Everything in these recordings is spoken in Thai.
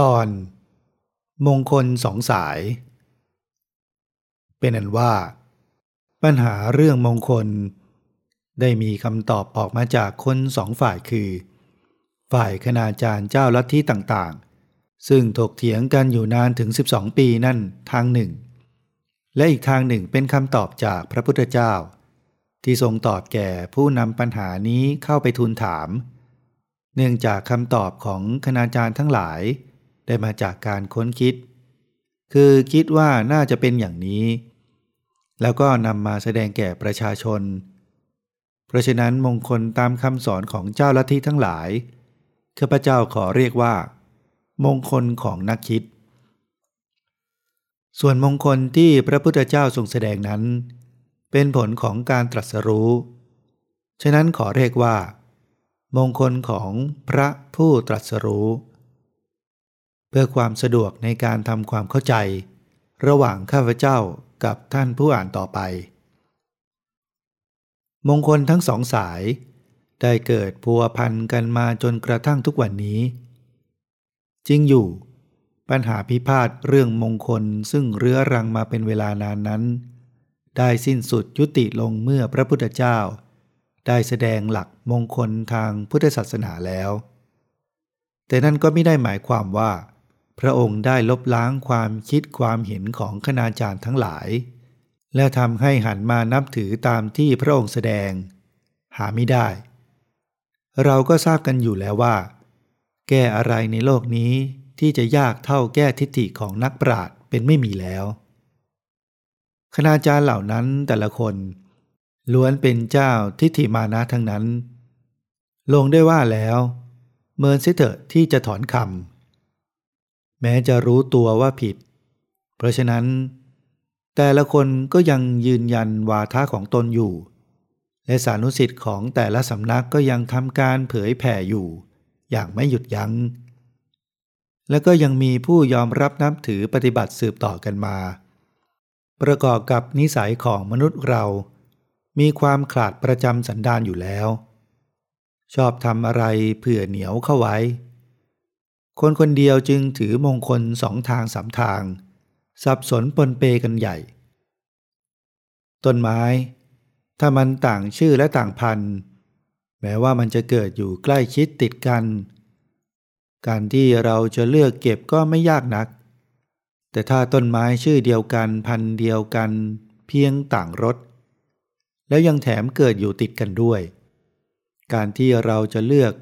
ตอนมงคลสองสาย เป็นอันว่า ปัญหาเรื่องมงคล ได้มีคำตอบออกมาจากคนสองฝ่ายคือ ฝ่ายคณาจารย์เจ้าลัทธิต่างๆ ซึ่งถกเถียงกันอยู่นานถึง 12 ปีนั่นทางหนึ่ง และอีกทางหนึ่งเป็นคำตอบจากพระพุทธเจ้า ที่ทรงตอบแก่ผู้นำปัญหานี้เข้าไปทูลถาม เนื่องจากคำตอบของคณาจารย์ทั้งหลาย ได้มาจากการค้นคิด คือคิดว่าน่าจะเป็นอย่างนี้ แล้วก็นำมาแสดงแก่ประชาชน เพราะฉะนั้นมงคลตามคำสอนของเจ้าลัทธิทั้งหลายข้าพเจ้าขอเรียกว่า มงคลของนักคิด ส่วนมงคลที่พระพุทธเจ้าทรงแสดงนั้น เป็นผลของการตรัสรู้ ฉะนั้นขอเรียกว่า มงคลของพระผู้ตรัสรู้ พื่อความสะดวกในการทำความเข้าใจ ระหว่างข้าพเจ้ากับท่านผู้อ่านต่อไป มงคลทั้งสองสาย ได้เกิดพัวพันกันมาจนกระทั่งทุกวันนี้ จริงอยู่ ปัญหาพิพาทเรื่องมงคลซึ่งเรื้อรังมาเป็นเวลานานนั้น ได้สิ้นสุดยุติลงเมื่อพระพุทธเจ้า ได้แสดงหลักมงคลทางพุทธศาสนาแล้ว แต่นั่นก็ไม่ได้หมายความว่า พระองค์ได้ลบล้างความคิดความเห็นของคณาจารย์ทั้งหลาย และทำให้หันมานับถือตามที่พระองค์แสดง หาไม่ได้ เราก็ทราบกันอยู่แล้วว่า แก้อะไรในโลกนี้ที่จะยากเท่าแก้ทิฏฐิของนักปราชญ์เป็นไม่มีแล้ว คณาจารย์เหล่านั้นแต่ละคนล้วนเป็นเจ้าทิฏฐิมานะทั้งนั้น ลงได้ว่าแล้ว เมินเสเถอะที่จะถอนคำ แม้จะรู้ตัวว่าผิด เพราะฉะนั้น แต่ละคนก็ยังยืนยันวาทะของตนอยู่ และสานุสิทธิ์ของแต่ละสำนักก็ยังทำการเผยแผ่อยู่ อย่างไม่หยุดยัง้ง และก็ยังมีผู้ยอมรับนับถือปฏิบัติสืบต่อกันมา ประกอบกับนิสัยของมนุษย์เรา มีความขาดประจำสันดานอยู่แล้ว ชอบทำอะไรเผื่อเหนียวเข้าไว้ คนคนเดียวจึงถือมงคลสองทางสามทาง สับสนปนเปกันใหญ่ ต้นไม้ ถ้ามันต่างชื่อและต่างพันธุ์ แม้ว่ามันจะเกิดอยู่ใกล้ชิดติดกัน การที่เราจะเลือกเก็บก็ไม่ยากนัก แต่ถ้าต้นไม้ชื่อเดียวกันพันธุ์เดียวกัน เพียงต่างรสแล้วยังแถมเกิดอยู่ติดกันด้วย การที่เราจะเลือก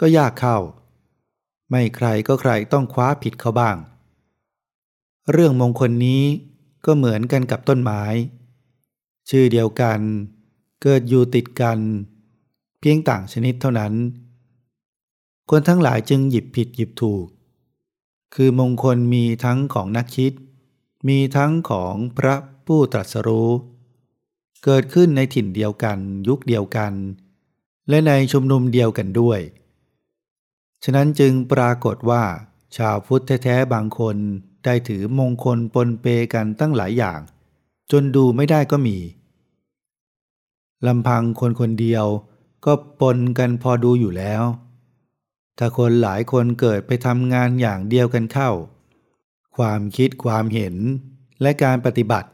ก็ยากเข้า ไม่ใครก็ใครต้องคว้าผิดเขาบ้าง เรื่องมงคลนี้ก็เหมือนกันกับต้นไม้ ชื่อเดียวกัน เกิดอยู่ติดกัน เพียงต่างชนิดเท่านั้น คนทั้งหลายจึงหยิบผิดหยิบถูก คือมงคลมีทั้งของนักคิด มีทั้งของพระผู้ตรัสรู้ เกิดขึ้นในถิ่นเดียวกันยุคเดียวกัน และในชุมนุมเดียวกันด้วย ฉะนั้นจึงปรากฏว่า ชาวพุทธแท้ๆบางคนได้ถือมงคลปนเปกันตั้งหลายอย่าง จนดูไม่ได้ก็มีลำพังคนคนเดียวก็ปนกันพอดูอยู่แล้ว ถ้าคนหลายคนเกิดไปทำงานอย่างเดียวกันเข้า ความคิดความเห็นและการปฏิบัติ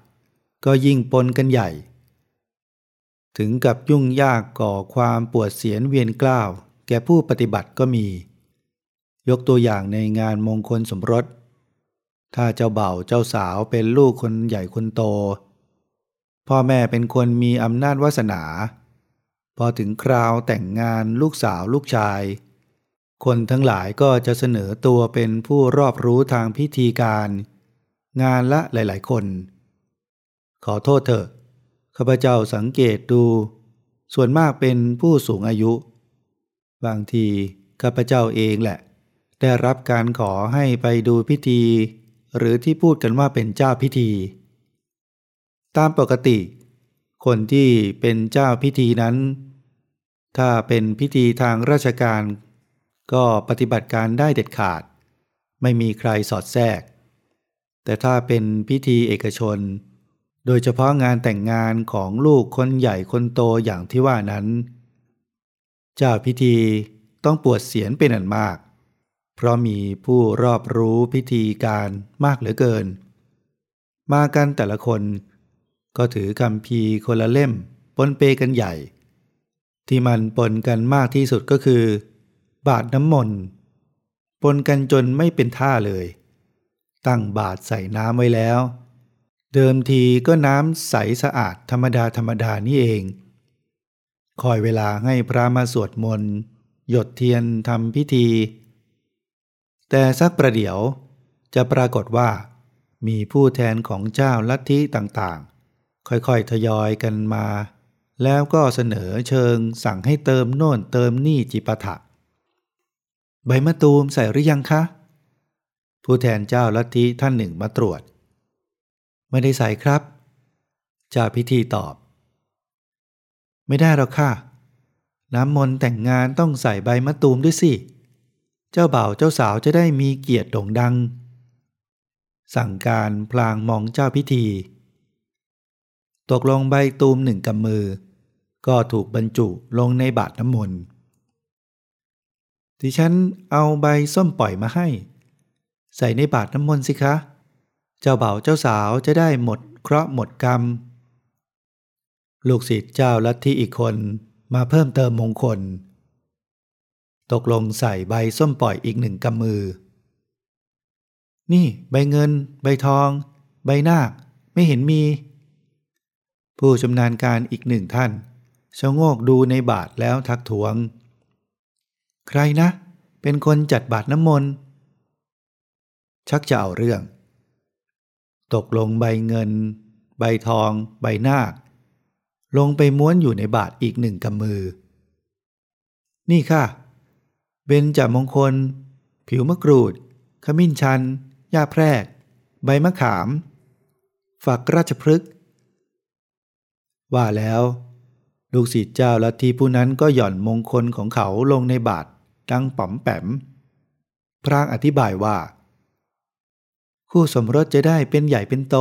ก็ยิ่งปนกันใหญ่ ถึงกับยุ่งยากก่อความปวดเสียนเวียนกล้าว แก่ผู้ปฏิบัติก็มี ยกตัวอย่างในงานมงคลสมรส ถ้าเจ้าเบ่าเจ้าสาวเป็นลูกคนใหญ่คนโต พ่อแม่เป็นคนมีอำนาจวาสนา พอถึงคราวแต่งงานลูกสาวลูกชาย คนทั้งหลายก็จะเสนอตัวเป็นผู้รอบรู้ทางพิธีการ งานละหลาย ๆ คน ขอโทษเถอะข้าพเจ้าสังเกตดู ส่วนมากเป็นผู้สูงอายุ บางทีข้าพเจ้าเองแหละ ได้รับการขอให้ไปดูพิธี หรือที่พูดกันว่าเป็นเจ้าพิธี ตามปกติ คนที่เป็นเจ้าพิธีนั้น ถ้าเป็นพิธีทางราชการ ก็ปฏิบัติการได้เด็ดขาด ไม่มีใครสอดแทรก แต่ถ้าเป็นพิธีเอกชน โดยเฉพาะงานแต่งงานของลูกคนใหญ่คนโตอย่างที่ว่านั้น เจ้าพิธีต้องปวดเสียนเป็นอันมาก เพราะมีผู้รอบรู้พิธีการมากเหลือเกิน มากันแต่ละคน ก็ถือคำพีคนละเล่มปนเปกันใหญ่ ที่มันปนกันมากที่สุดก็คือ บาทน้ำมนต์ปนกันจนไม่เป็นท่าเลย ตั้งบาทใส่น้ำไว้แล้ว เดิมทีก็น้ำใสสะอาดธรรมดาธรรมดานี่เอง คอยเวลาให้พระมาสวดมนต์หยดเทียนทำพิธี แต่สักประเดี๋ยวจะปรากฏว่า มีผู้แทนของเจ้าลัทธิต่างๆ ค่อยๆ ทยอยกันมา แล้วก็เสนอเชิงสั่งให้เติมโน่นเติมนี่จิปาถะใบมะตูมใส่หรือยังคะ ผู้แทนเจ้าลัทธิท่านหนึ่งมาตรวจ ไม่ได้ใส่ครับ เจ้าพิธีตอบ ไม่ได้หรอกค่ะ น้ำมนต์แต่งงานต้องใส่ใบมะตูมด้วยสิ เจ้าบ่าวเจ้าสาวจะได้มีเกียรติโด่งดัง สั่งการพลางมองเจ้าพิธี ตกลงใบตูมหนึ่งกำมือ ก็ถูกบรรจุลงในบาตรน้ำมนต์ที่ฉันเอาใบส้มปล่อยมาให้ ใส่ในบาตรน้ำมนต์สิคะ เจ้าบ่าวเจ้าสาวจะได้หมดเคราะห์หมดกรรม ลูกศิษย์เจ้าลัทธิอีกคนมาเพิ่มเติมมงคล ตกลงใส่ใบส้มปล่อยอีกหนึ่งกำมือ นี่ใบเงิน ใบทอง ใบนาค ไม่เห็นมี ผู้ชำนาญการอีกหนึ่งท่านชะโงกดูในบาทแล้วทักท้วง ใครนะ เป็นคนจัดบาตรน้ำมนต์ ชักจะเอาเรื่อง ตกลงใบเงิน ใบทอง ใบนาค ลงไปม้วนอยู่ในบาทอีกหนึ่งกำมือ นี่ค่ะ เบญจมงคล ผิวมะกรูด ขมิ้นชันหญ้าแพรก ใบมะขาม ฝักราชพฤกษ์ว่าแล้ว ลูกศิษย์เจ้าลัทธิผู้นั้นก็หย่อนมงคลของเขาลงในบาทดังป๋อมแปม พระอธิบายว่า คู่สมรสจะได้เป็นใหญ่เป็นโต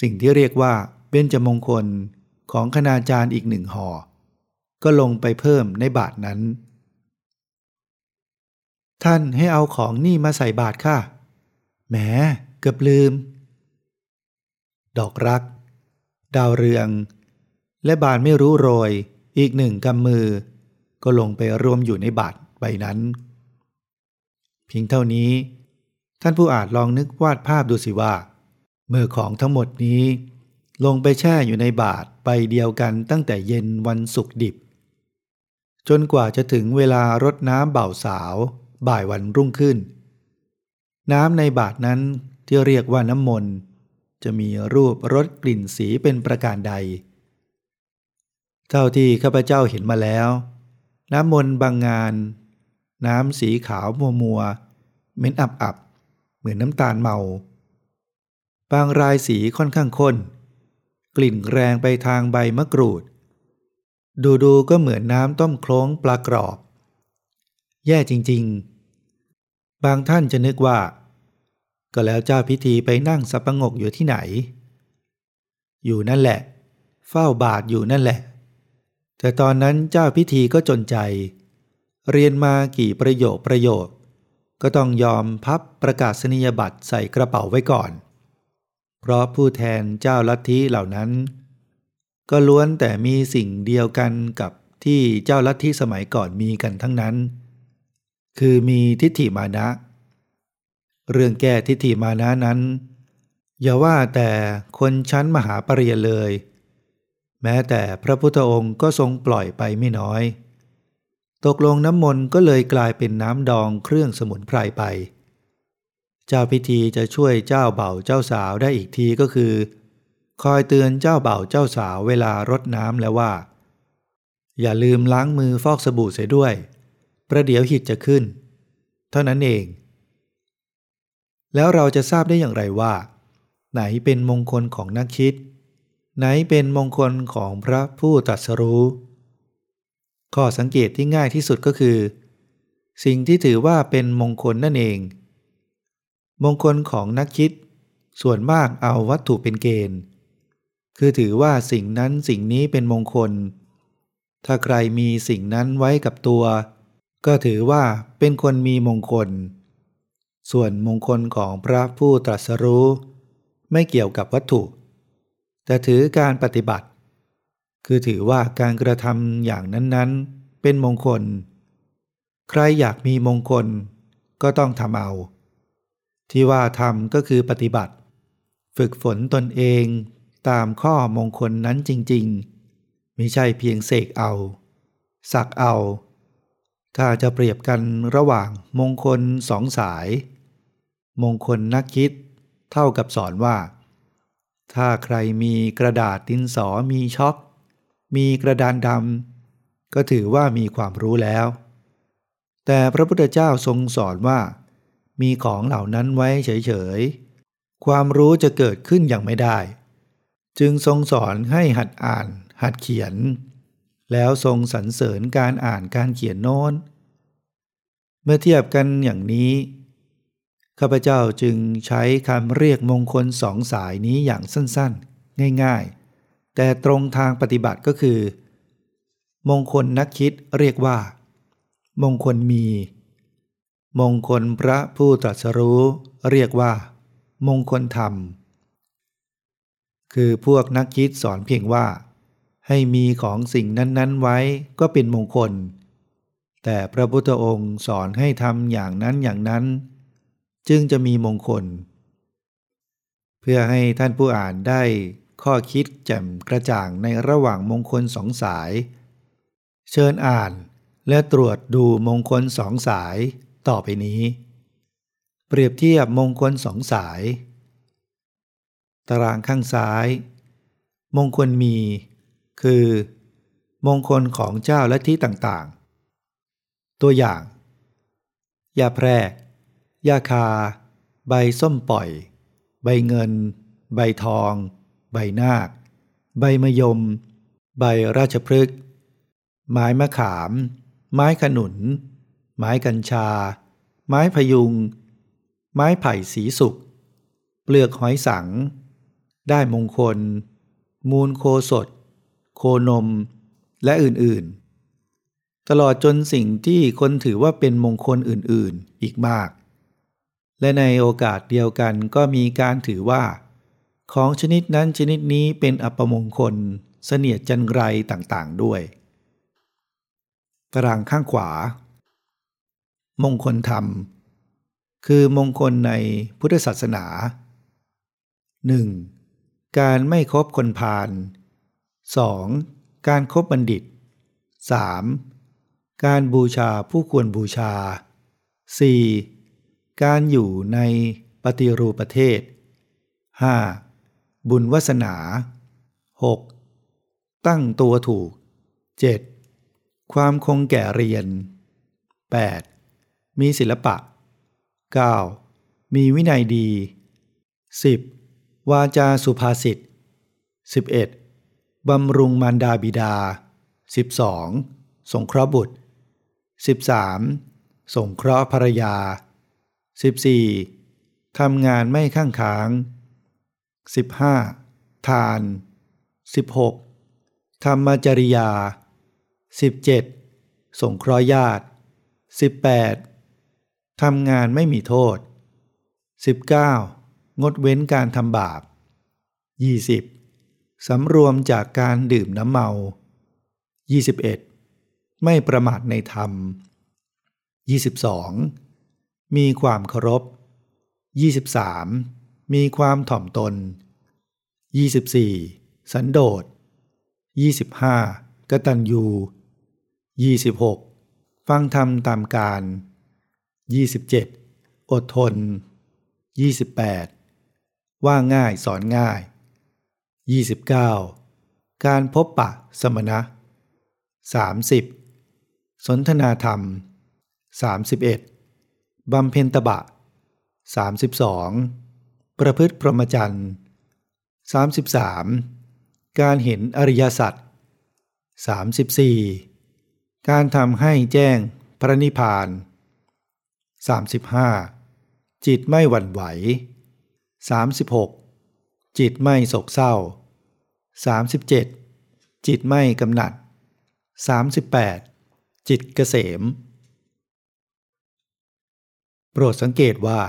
สิ่งที่เรียกว่าเบญจมงคลของคณาจารย์อีกหนึ่งห่อ ก็ลงไปเพิ่มในบาทนั้น ท่านให้เอาของนี่มาใส่บาทค่ะ แหม เกือบลืม ดอกรัก ดาวเรือง และบานไม่รู้โรย อีกหนึ่งกำมือ ก็ลงไปรวมอยู่ในบาทใบนั้น เพียงเท่านี้ ท่านผู้อาจลองนึกวาดภาพดูสิว่า เมื่อของทั้งหมดนี้ลงไปแช่อยู่ในบาทใบเดียวกันตั้งแต่เย็นวันศุกร์ดิบ จนกว่าจะถึงเวลารดน้ำเบ่าสาว บ่ายวันรุ่งขึ้น น้ำในบาทนั้นที่เรียกว่าน้ำมนต์จะมีรูปรสกลิ่นสีเป็นประการใด เท่าที่ข้าพเจ้าเห็นมาแล้ว น้ำมนต์บางงาน น้ำสีขาวมัวมัวเหม็นอับอับเหมือนน้ำตาลเมา บางรายสีค่อนข้างข้น กลิ่นแรงไปทางใบมะกรูด ดูดูก็เหมือนน้ำต้มโคลงปลากรอบ แย่จริงๆ บางท่านจะนึกว่า ก็แล้วเจ้าพิธีไปนั่งสับประงกอยู่ที่ไหน อยู่นั่นแหละ เฝ้าบาทอยู่นั่นแหละ แต่ตอนนั้นเจ้าพิธีก็จนใจ เรียนมากี่ประโยคประโยคก็ต้องยอมพับประกาศนียบัตรใส่กระเป๋าไว้ก่อน เพราะผู้แทนเจ้าลัทธิเหล่านั้น ก็ล้วนแต่มีสิ่งเดียวกันกับที่เจ้าลัทธิสมัยก่อนมีกันทั้งนั้น คือมีทิฏฐิมานะ เรื่องแก้ทิฏฐิมานะนั้น อย่าว่าแต่คนชั้นมหาปรริญญาเลย แม้แต่พระพุทธองค์ก็ทรงปล่อยไปไม่น้อย ตกลงน้ำมนต์ก็เลยกลายเป็นน้ำดองเครื่องสมุนไพรไป เจ้าพิธีจะช่วยเจ้าเบ่าเจ้าสาวได้อีกทีก็คือ คอยเตือนเจ้าเบ่าเจ้าสาวเวลารดน้ำแล้วว่า อย่าลืมล้างมือฟอกสบู่เสียด้วย ประเดี๋ยวหิดจะขึ้น เท่านั้นเอง แล้วเราจะทราบได้อย่างไรว่า ไหนเป็นมงคลของนักคิด ไหนเป็นมงคลของพระผู้ตรัสรู้ ข้อสังเกตที่ง่ายที่สุดก็คือ สิ่งที่ถือว่าเป็นมงคลนั่นเอง มงคลของนักคิด ส่วนมากเอาวัตถุเป็นเกณฑ์ คือถือว่าสิ่งนั้นสิ่งนี้เป็นมงคล ถ้าใครมีสิ่งนั้นไว้กับตัว ก็ถือว่าเป็นคนมีมงคล ส่วนมงคลของพระผู้ตรัสรู้ ไม่เกี่ยวกับวัตถุ แต่ถือการปฏิบัติ คือถือว่าการกระทำอย่างนั้นๆ เป็นมงคล ใครอยากมีมงคลก็ต้องทำเอา ที่ว่าทำก็คือปฏิบัติ ฝึกฝนตนเอง ตามข้อมงคลนั้นจริงๆไม่ใช่เพียงเสกเอา สักเอา ถ้าจะเปรียบกันระหว่างมงคลสองสาย มงคลนักคิด เท่ากับสอนว่า ถ้าใครมีกระดาษดินสอมีช็อก มีกระดานดำก็ถือว่ามีความรู้แล้ว แต่พระพุทธเจ้าทรงสอนว่า มีของเหล่านั้นไว้เฉยๆความรู้จะเกิดขึ้นอย่างไม่ได้ จึงทรงสอนให้หัดอ่าน หัดเขียน แล้วทรงสรรเสริญการอ่านการเขียนโน้น เมื่อเทียบกันอย่างนี้ข้าพเจ้าจึงใช้คำเรียกมงคลสองสายนี้อย่างสั้นๆ ง่ายๆ แต่ตรงทางปฏิบัติก็คือ มงคลนักคิดเรียกว่า มงคลมี มงคลพระผู้ตรัสรู้ เรียกว่า มงคลธรรม คือพวกนักคิดสอนเพียงว่า ให้มีของสิ่งนั้น ๆ ไว้ก็เป็นมงคล แต่พระพุทธองค์สอนให้ทำอย่างนั้นอย่างนั้น จึงจะมีมงคล เพื่อให้ท่านผู้อ่านได้ข้อคิดแจ่มกระจ่างในระหว่างมงคลสองสาย เชิญอ่านและตรวจดูมงคลสองสายต่อไปนี้ เปรียบเทียบมงคลสองสาย ตารางข้างซ้าย มงคลมี คือ มงคลของเจ้าและที่ต่างๆ ตัวอย่าง ยาแพรก ยาคา ใบส้มปล่อย ใบเงิน ใบทอง ใบนาค ใบมะยม ใบราชพฤกษ์ ไม้มะขาม ไม้ขนุน ไม้กัญชา ไม้พยุง ไม้ไผ่สีสุกเปลือกหอยสัง ได้มงคล มูลโคสด โคนม และอื่นๆ ตลอดจนสิ่งที่คนถือว่าเป็นมงคลอื่นๆอีกมาก และในโอกาสเดียวกันก็มีการถือว่า ของชนิดนั้นชนิดนี้เป็นอัปมงคล เสนียดจันไรต่างๆด้วย ตารางข้างขวา มงคลธรรม คือมงคลในพุทธศาสนา 1. การไม่คบคนพาล 2. การครบบัณฑิต 3. การบูชาผู้ควรบูชา 4. การอยู่ในปฏิรูปประเทศ 5. บุญวาสนา 6. ตั้งตัวถูก 7. ความคงแก่เรียน 8. มีศิลปะ 9. มีวินัยดี 10. วาจาสุภาษิต 11. บำรุงมารดาบิดา 12. สงเคราะห์บุตร 13. สงเคราะห์ภรรยา 14. ทำงานไม่ข้างค้าง 15. ทาน 16. ธรรมจริยา 17. สงเคราะห์ญาติ 18. ทำงานไม่มีโทษ 19. งดเว้นการทำบาป 20. สำรวมจากการดื่มน้ำเมา 21. ไม่ประมาทในธรรม 22. มีความเคารพ 23. มีความถ่อมตน 24. สันโดษ 25. กตัญญู 26. ฟังธรรมตามการ 27. อดทน 28. ว่าง่ายสอนง่าย 29. การพบปะสมณะ 30. สนทนาธรรม 31. บำเพ็ญตบะ 32. ประพฤติพรหมจรรย์ 33. การเห็นอริยสัจ 34. การทำให้แจ้งพระนิพพาน 35. จิตไม่หวั่นไหว 36. จิตไม่โศกเศร้า 37. จิตไม่กำหนัด 38. จิตเกษม โปรดสังเกตว่า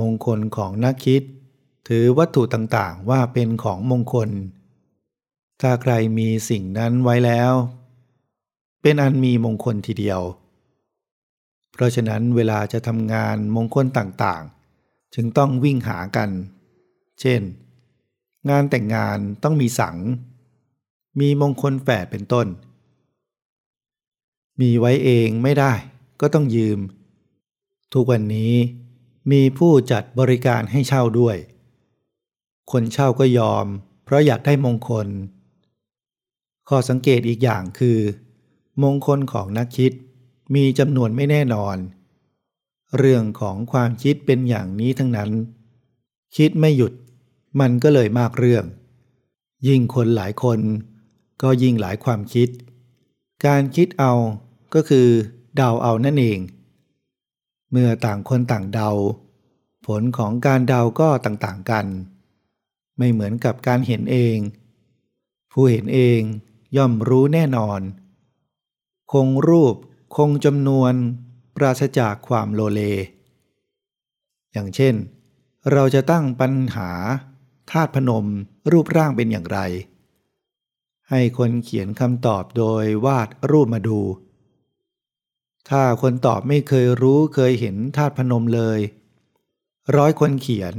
มงคลของนักคิด ถือวัตถุต่างๆว่าเป็นของมงคล ถ้าใครมีสิ่งนั้นไว้แล้ว เป็นอันมีมงคลทีเดียว เพราะฉะนั้นเวลาจะทำงานมงคลต่างๆ จึงต้องวิ่งหากัน เช่น งานแต่งงานต้องมีสัง มีมงคลแฝดเป็นต้น มีไว้เองไม่ได้ก็ต้องยืม ทุกวันนี้มีผู้จัดบริการให้เช่าด้วย คนเช่าก็ยอม เพราะอยากได้มงคล ข้อสังเกตอีกอย่างคือ มงคลของนักคิดมีจำนวนไม่แน่นอน เรื่องของความคิดเป็นอย่างนี้ทั้งนั้น คิดไม่หยุด มันก็เลยมากเรื่อง ยิ่งคนหลายคน ก็ยิ่งหลายความคิด การคิดเอาก็คือเดาเอานั่นเอง เมื่อต่างคนต่างเดา ผลของการเดาก็ต่างๆกัน ไม่เหมือนกับการเห็นเอง ผู้เห็นเองย่อมรู้แน่นอน คงรูปคงจำนวน ราศจากความโลเล อย่างเช่น เราจะตั้งปัญหาธาตุพนมรูปร่างเป็นอย่างไร ให้คนเขียนคำตอบโดยวาดรูปมาดู ถ้าคนตอบไม่เคยรู้เคยเห็นธาตุพนมเลย ร้อยคนเขียน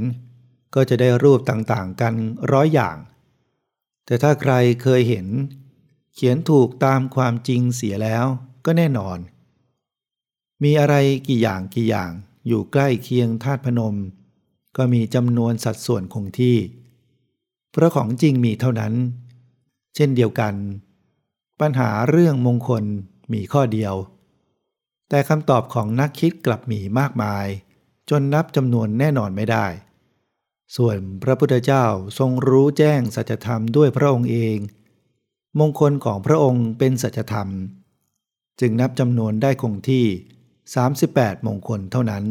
ก็จะได้รูปต่างๆกันร้อยอย่าง แต่ถ้าใครเคยเห็น เขียนถูกตามความจริงเสียแล้วก็แน่นอน มีอะไรกี่อย่างกี่อย่างอยู่ใกล้เคียงธาตุพนม ก็มีจำนวนสัดส่วนคงที่ เพราะของจริงมีเท่านั้น เช่นเดียวกัน ปัญหาเรื่องมงคลมีข้อเดียว แต่คำตอบของนักคิดกลับมีมากมาย จนนับจำนวนแน่นอนไม่ได้ ส่วนพระพุทธเจ้าทรงรู้แจ้งสัจธรรมด้วยพระองค์เอง มงคลของพระองค์เป็นสัจธรรม จึงนับจำนวนได้คงที่ 38 มงคลเท่านั้น